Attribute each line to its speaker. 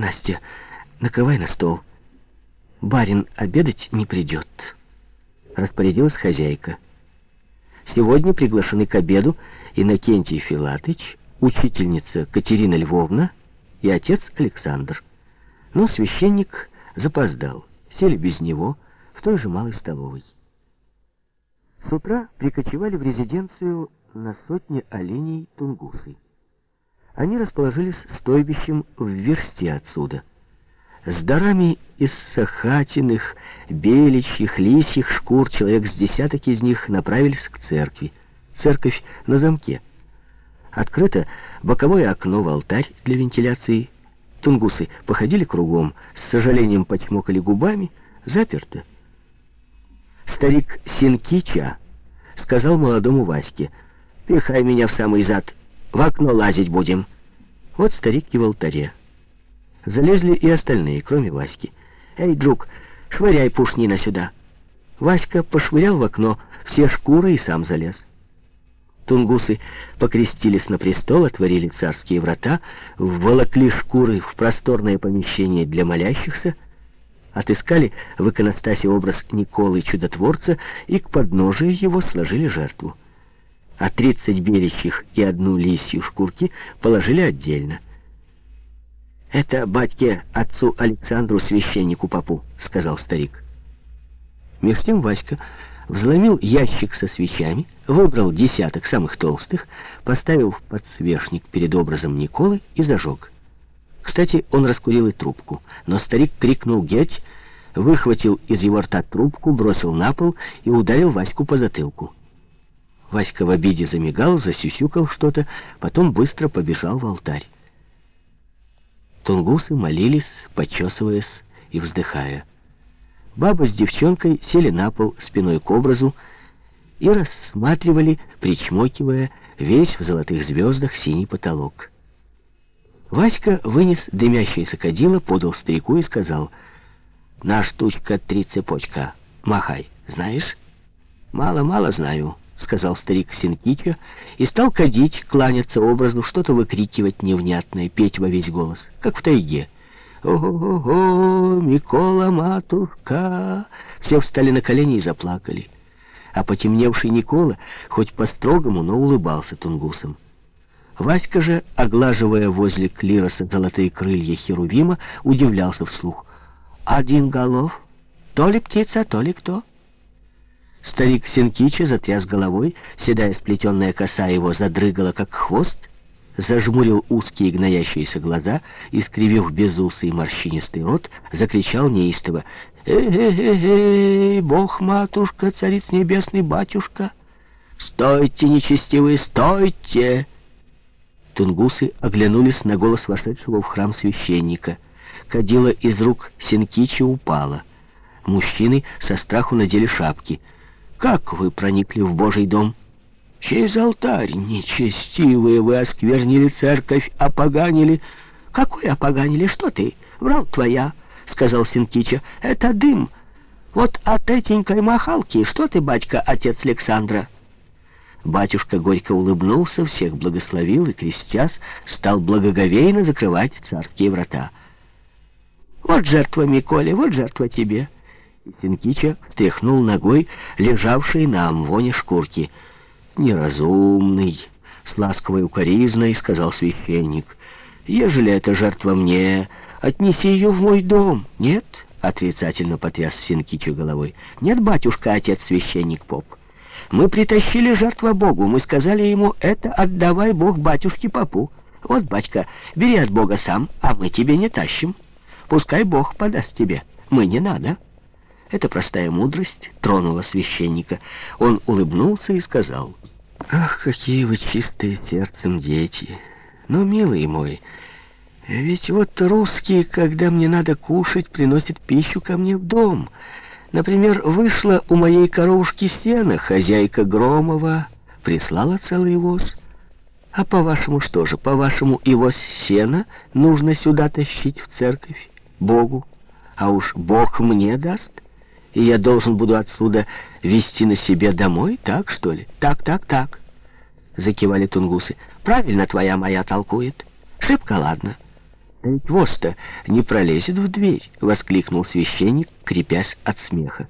Speaker 1: Настя, накрывай на стол. Барин обедать не придет. Распорядилась хозяйка. Сегодня приглашены к обеду Иннокентий Филатыч, учительница Катерина Львовна и отец Александр. Но священник запоздал. Сели без него в той же малой столовой. С утра прикочевали в резиденцию на сотни оленей тунгусы. Они расположились стойбищем в версте отсюда. С дарами из сахатиных, беличьих, лисьих шкур человек с десяток из них направились к церкви. Церковь на замке. Открыто боковое окно в алтарь для вентиляции. Тунгусы походили кругом, с сожалением почмокали губами, заперто. Старик Синкича сказал молодому Ваське, «Пихай меня в самый зад, в окно лазить будем». Вот старик и в алтаре. Залезли и остальные, кроме Васьки. «Эй, друг, швыряй пушнина сюда!» Васька пошвырял в окно все шкуры и сам залез. Тунгусы покрестились на престол, отворили царские врата, вволокли шкуры в просторное помещение для молящихся, отыскали в иконостасе образ Николы Чудотворца и к подножию его сложили жертву. А тридцать беличьих и одну лисью шкурки положили отдельно. «Это батьке отцу Александру священнику попу», — сказал старик. Меж тем Васька взломил ящик со свечами, выбрал десяток самых толстых, поставил в подсвечник перед образом Николы и зажег. Кстати, он раскурил и трубку, но старик крикнул «Геть!», выхватил из его рта трубку, бросил на пол и ударил Ваську по затылку. Васька в обиде замигал, засюсюкал что-то, потом быстро побежал в алтарь. Тунгусы молились, почесываясь и вздыхая. Баба с девчонкой сели на пол спиной к образу и рассматривали, причмокивая, весь в золотых звездах синий потолок. Васька вынес дымящееся кадило, подал старику и сказал, «На штучка три цепочка, махай, знаешь?» «Мало-мало знаю», — сказал старик Синкича, и стал кадить, кланяться образу, что-то выкрикивать невнятное, петь во весь голос, как в тайге. «Ого-го, Микола, матушка!» Все встали на колени и заплакали. А потемневший Никола, хоть по-строгому, но улыбался тунгусам. Васька же, оглаживая возле клироса золотые крылья Херувима, удивлялся вслух. «Один голов? То ли птица, то ли кто?» Старик Синкича затряс головой, седая сплетенная коса его задрыгала, как хвост, зажмурил узкие гноящиеся глаза и, скривив безусый морщинистый рот, закричал неистово «Эй-эй-эй, Бог-матушка, цариц небесный батюшка! Стойте, нечестивые, стойте!» Тунгусы оглянулись на голос вошедшего в храм священника. Кадила из рук Синкича упала. Мужчины со страху надели шапки — как вы проникли в Божий дом? Через алтарь, нечестивые, вы осквернили церковь, опоганили. Какой опоганили? Что ты? Врал твоя, сказал Синкича. Это дым. Вот от этенькой махалки. Что ты, батька, отец Александра? Батюшка горько улыбнулся, всех благословил и, крестясь, стал благоговейно закрывать царские врата. «Вот жертва, Миколе, вот жертва тебе!» Синкича тряхнул ногой лежавшей на амвоне шкурки. «Неразумный!» — с ласковой укоризной сказал священник. «Ежели это жертва мне, отнеси ее в мой дом. Нет?» — отрицательно потряс Синкичу головой. «Нет, батюшка, отец священник поп. Мы притащили жертву Богу. Мы сказали ему, это отдавай Бог батюшке попу. Вот, батька, бери от Бога сам, а мы тебе не тащим. Пускай Бог подаст тебе. Мы не надо». Эта простая мудрость тронула священника. Он улыбнулся и сказал, «Ах, какие вы чистые сердцем дети! Но, милый мой, ведь вот русские, когда мне надо кушать, приносят пищу ко мне в дом. Например, вышла у моей коровушки сена, хозяйка Громова прислала целый воз. А по-вашему что же, по-вашему и воз сена нужно сюда тащить в церковь, Богу? А уж Бог мне даст» и я должен буду отсюда везти на себе домой, так, что ли? Так, так, так, — закивали тунгусы. Правильно твоя моя толкует. Шибко ладно. «Да ведь вож-то не пролезет в дверь!» — воскликнул священник, крепясь от смеха.